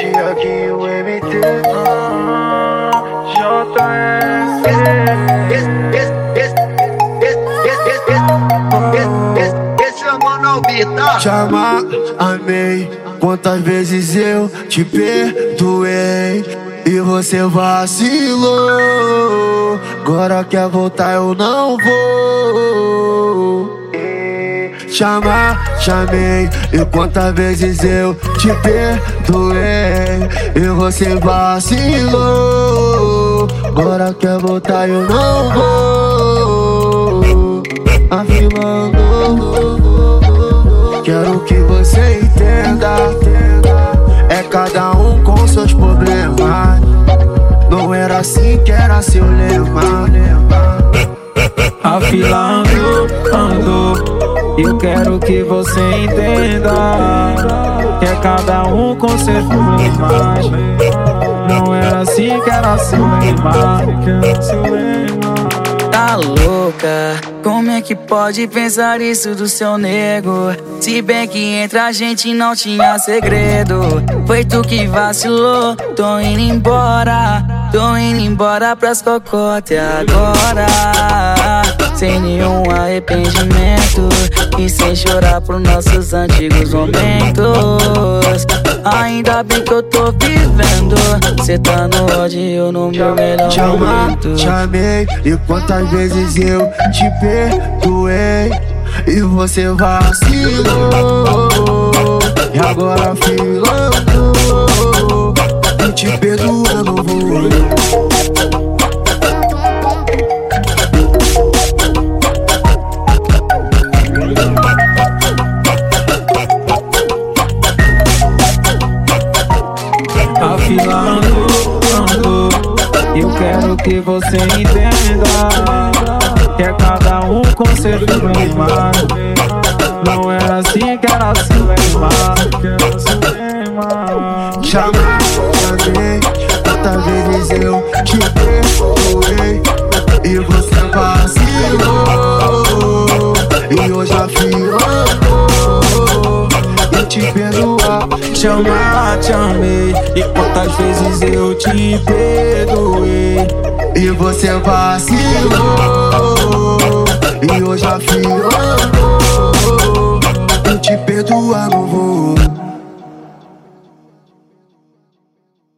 Tiaguinho MT JS Bita. Chama, amei. Quantas vezes eu te perdoei e você vacilou. Agora quer voltar, eu não vou. Chamar, chamei. E quantas vezes eu te perdoei e você vacilou. Agora quer voltar, eu não vou. Afilando. Quero que você entenda. É cada um com seus problemas. Não era assim que era seu lema. Eu quero que você entenda. Que é cada um com seus problemas. Não era assim que era seu lema. Louca? Como é que pode pensar isso do seu nego? Se bem que entre a gente não tinha segredo. Foi tu que vacilou, tô indo embora. Tô indo embora pras cocote agora. Sem nenhum arrependimento. E sem chorar por nossos antigos momentos. Ainda bem que eu tô vivendo. Cê tá no ódio, eu no meu melhor Te amar, momento. te amei. E quantas vezes eu te perdoei? E você vacilou. E agora filando E te perdoar não vou Eu quero que você entenda. Que é cada um com seu problema. Não era assim que era seu lema. Chamar, chamei Quantas vezes eu te perdoei E você vacilou E hoje afirmou E te perdoar Te amar, te amei. E quantas vezes eu te perdoei. E você vacilou E hoje afirmou E te perdoar não vou